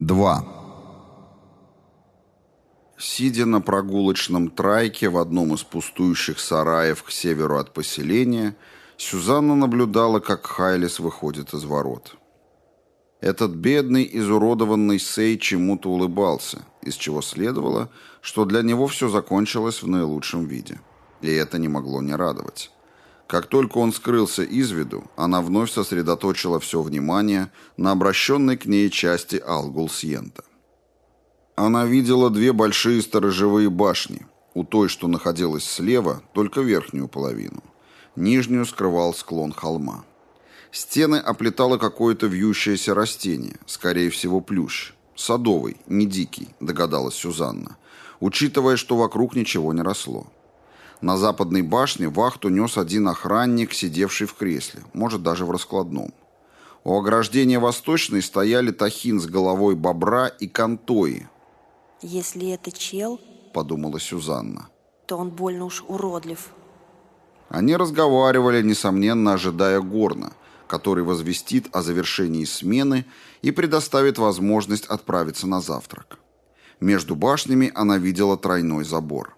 2. Сидя на прогулочном трайке в одном из пустующих сараев к северу от поселения, Сюзанна наблюдала, как Хайлис выходит из ворот. Этот бедный, изуродованный Сей чему-то улыбался, из чего следовало, что для него все закончилось в наилучшем виде. И это не могло не радовать. Как только он скрылся из виду, она вновь сосредоточила все внимание на обращенной к ней части Алгулсьента. Она видела две большие сторожевые башни. У той, что находилась слева, только верхнюю половину. Нижнюю скрывал склон холма. Стены оплетало какое-то вьющееся растение, скорее всего плющ. Садовый, не дикий, догадалась Сюзанна, учитывая, что вокруг ничего не росло. На западной башне вахту нес один охранник, сидевший в кресле, может, даже в раскладном. У ограждения восточной стояли тахин с головой бобра и контои. «Если это чел, — подумала Сюзанна, — то он больно уж уродлив». Они разговаривали, несомненно, ожидая Горна, который возвестит о завершении смены и предоставит возможность отправиться на завтрак. Между башнями она видела тройной забор.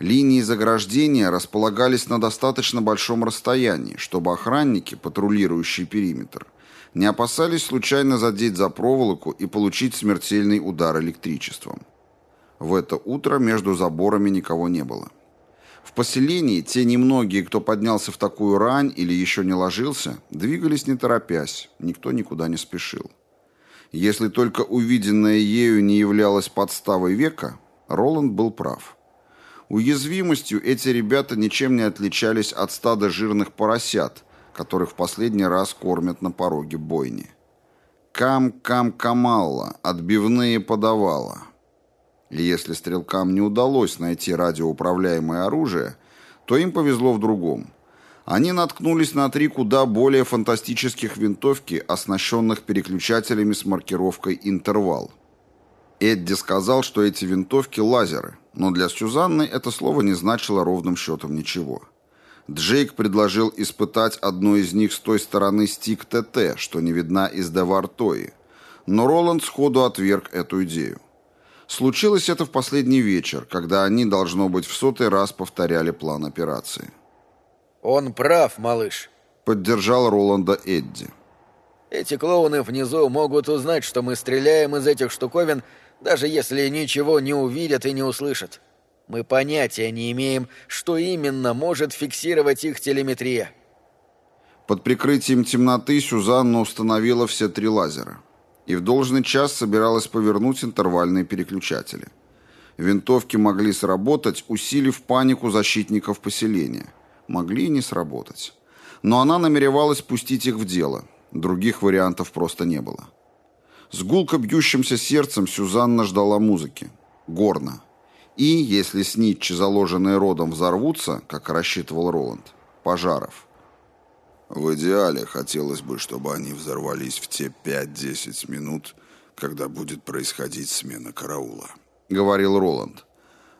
Линии заграждения располагались на достаточно большом расстоянии, чтобы охранники, патрулирующие периметр, не опасались случайно задеть за проволоку и получить смертельный удар электричеством. В это утро между заборами никого не было. В поселении те немногие, кто поднялся в такую рань или еще не ложился, двигались не торопясь, никто никуда не спешил. Если только увиденное ею не являлось подставой века, Роланд был прав. Уязвимостью эти ребята ничем не отличались от стада жирных поросят, которых в последний раз кормят на пороге бойни. Кам-кам-камалла, отбивные подавала. И если стрелкам не удалось найти радиоуправляемое оружие, то им повезло в другом. Они наткнулись на три куда более фантастических винтовки, оснащенных переключателями с маркировкой «Интервал». Эдди сказал, что эти винтовки – лазеры – но для Сюзанны это слово не значило ровным счетом ничего. Джейк предложил испытать одну из них с той стороны стик ТТ, что не видна из Девартои, но Роланд сходу отверг эту идею. Случилось это в последний вечер, когда они, должно быть, в сотый раз повторяли план операции. «Он прав, малыш», — поддержал Роланда Эдди. «Эти клоуны внизу могут узнать, что мы стреляем из этих штуковин даже если ничего не увидят и не услышат. Мы понятия не имеем, что именно может фиксировать их телеметрия. Под прикрытием темноты Сюзанна установила все три лазера и в должный час собиралась повернуть интервальные переключатели. Винтовки могли сработать, усилив панику защитников поселения. Могли и не сработать. Но она намеревалась пустить их в дело. Других вариантов просто не было. С гулко бьющимся сердцем Сюзанна ждала музыки. Горно. И, если снитчи, заложенные родом, взорвутся, как рассчитывал Роланд, пожаров. В идеале хотелось бы, чтобы они взорвались в те 5-10 минут, когда будет происходить смена караула. Говорил Роланд.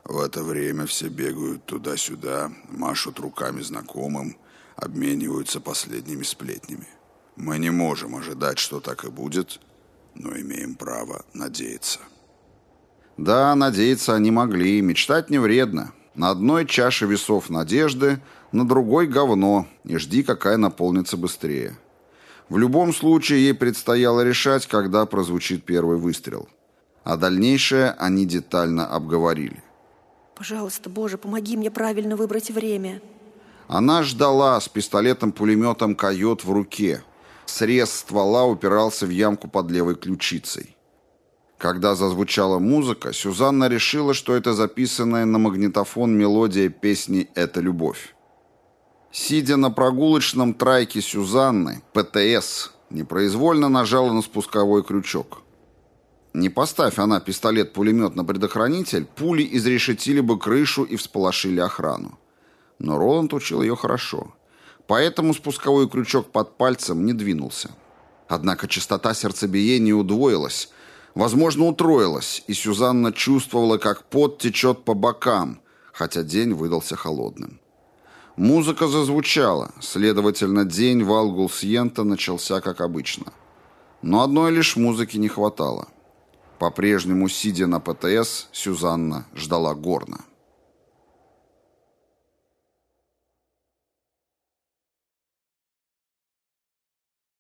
В это время все бегают туда-сюда, машут руками знакомым, обмениваются последними сплетнями. Мы не можем ожидать, что так и будет, но имеем право надеяться. Да, надеяться они могли, мечтать не вредно. На одной чаше весов надежды, на другой говно, и жди, какая наполнится быстрее. В любом случае ей предстояло решать, когда прозвучит первый выстрел. А дальнейшее они детально обговорили. «Пожалуйста, Боже, помоги мне правильно выбрать время». Она ждала с пистолетом-пулеметом «Койот» в руке – Срез ствола упирался в ямку под левой ключицей. Когда зазвучала музыка, Сюзанна решила, что это записанная на магнитофон мелодия песни «Это любовь». Сидя на прогулочном трайке Сюзанны, ПТС, непроизвольно нажала на спусковой крючок. Не поставь она пистолет-пулемет на предохранитель, пули изрешетили бы крышу и всполошили охрану. Но Роланд учил ее хорошо. Поэтому спусковой крючок под пальцем не двинулся. Однако частота сердцебиения удвоилась, возможно, утроилась, и Сюзанна чувствовала, как пот течет по бокам, хотя день выдался холодным. Музыка зазвучала, следовательно, день в Алгулсьента начался как обычно. Но одной лишь музыки не хватало. По-прежнему, сидя на ПТС, Сюзанна ждала Горна.